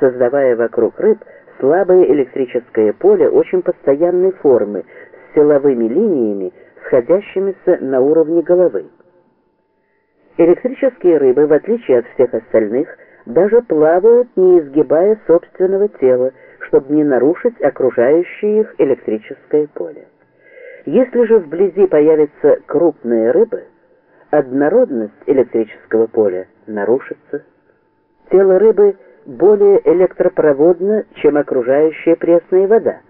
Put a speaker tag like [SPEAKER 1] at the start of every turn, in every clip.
[SPEAKER 1] создавая вокруг рыб слабое электрическое поле очень постоянной формы с силовыми линиями, сходящимися на уровне головы. Электрические рыбы, в отличие от всех остальных, даже плавают, не изгибая собственного тела, чтобы не нарушить окружающее их электрическое поле. Если же вблизи появятся крупные рыбы, однородность электрического поля нарушится. Тело рыбы более электропроводно, чем окружающая пресная вода,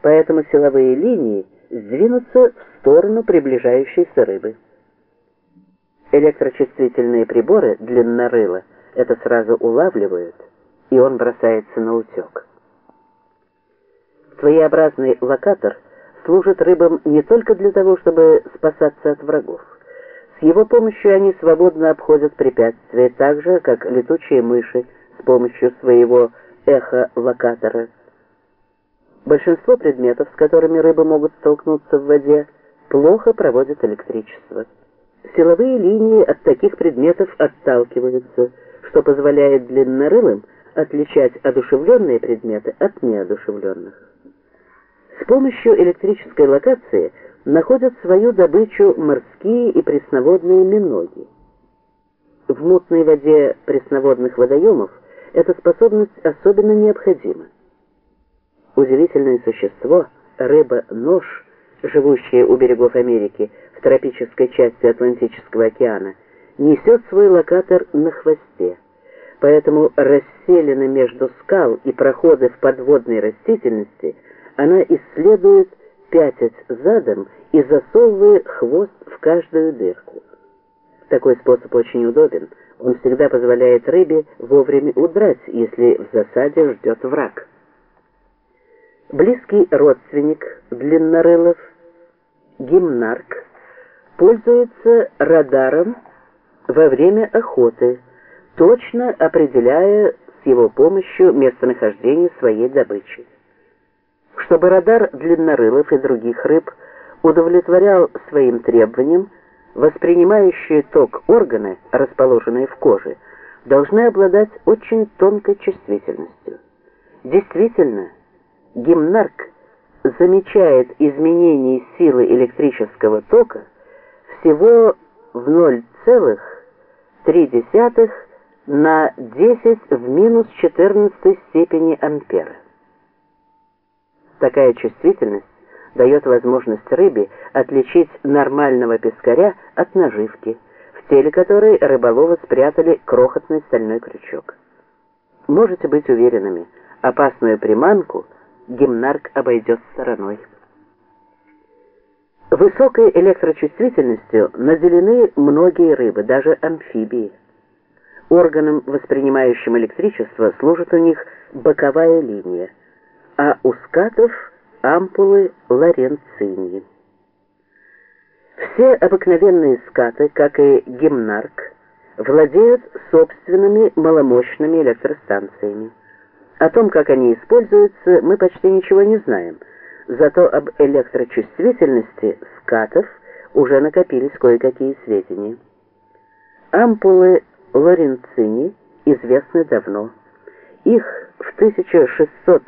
[SPEAKER 1] поэтому силовые линии сдвинутся в сторону приближающейся рыбы. Электрочувствительные приборы длиннорыла это сразу улавливают, и он бросается на утек. Своеобразный локатор служит рыбам не только для того, чтобы спасаться от врагов. С его помощью они свободно обходят препятствия, так же, как летучие мыши помощью своего эхолокатора. Большинство предметов, с которыми рыбы могут столкнуться в воде, плохо проводят электричество. Силовые линии от таких предметов отталкиваются, что позволяет длиннорылым отличать одушевленные предметы от неодушевленных. С помощью электрической локации находят свою добычу морские и пресноводные миноги. В мутной воде пресноводных водоемов эта способность особенно необходима. Удивительное существо, рыба-нож, живущая у берегов Америки, в тропической части Атлантического океана, несет свой локатор на хвосте. Поэтому расселены между скал и проходы в подводной растительности она исследует, пятясь задом и засовывая хвост в каждую дырку. Такой способ очень удобен. Он всегда позволяет рыбе вовремя удрать, если в засаде ждет враг. Близкий родственник длиннорылов, гимнарк, пользуется радаром во время охоты, точно определяя с его помощью местонахождение своей добычи. Чтобы радар длиннорылов и других рыб удовлетворял своим требованиям, воспринимающие ток органы, расположенные в коже, должны обладать очень тонкой чувствительностью. Действительно, гимнарк замечает изменение силы электрического тока всего в 0,3 на 10 в минус 14 степени ампера. Такая чувствительность дает возможность рыбе отличить нормального пескаря от наживки, в теле которой рыболовы спрятали крохотный стальной крючок. Можете быть уверенными, опасную приманку гимнарк обойдет стороной. Высокой электрочувствительностью наделены многие рыбы, даже амфибии. Органом, воспринимающим электричество, служит у них боковая линия, а у скатов ампулы Лоренцини. Все обыкновенные скаты, как и гимнарк, владеют собственными маломощными электростанциями. О том, как они используются, мы почти ничего не знаем, зато об электрочувствительности скатов уже накопились кое-какие сведения. Ампулы Лоренцини известны давно. Их в 1600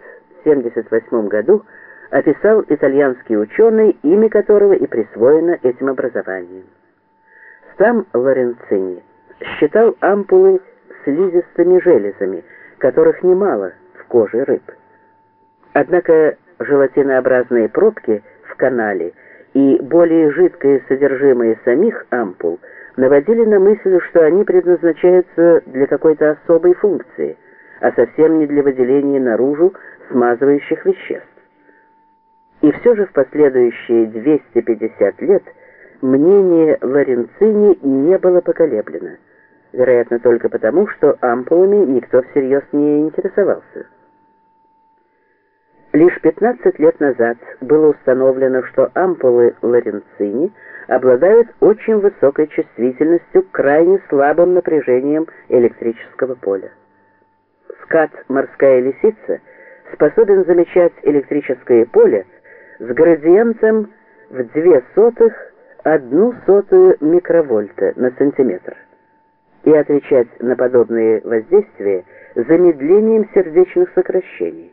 [SPEAKER 1] 1978 году описал итальянский ученый, имя которого и присвоено этим образованием. Сам Лоренцини считал ампулы слизистыми железами, которых немало в коже рыб. Однако желатинообразные пробки в канале и более жидкое содержимое самих ампул наводили на мысль, что они предназначаются для какой-то особой функции, а совсем не для выделения наружу смазывающих веществ. И все же в последующие 250 лет мнение Лоренцини не было поколеблено, вероятно только потому, что ампулами никто всерьез не интересовался. Лишь 15 лет назад было установлено, что ампулы Лоренцини обладают очень высокой чувствительностью к крайне слабым напряжением электрического поля. Скат «Морская лисица» способен замечать электрическое поле с градиентом в 2 сотых одну сотую микровольта на сантиметр. и отвечать на подобные воздействия замедлением сердечных сокращений.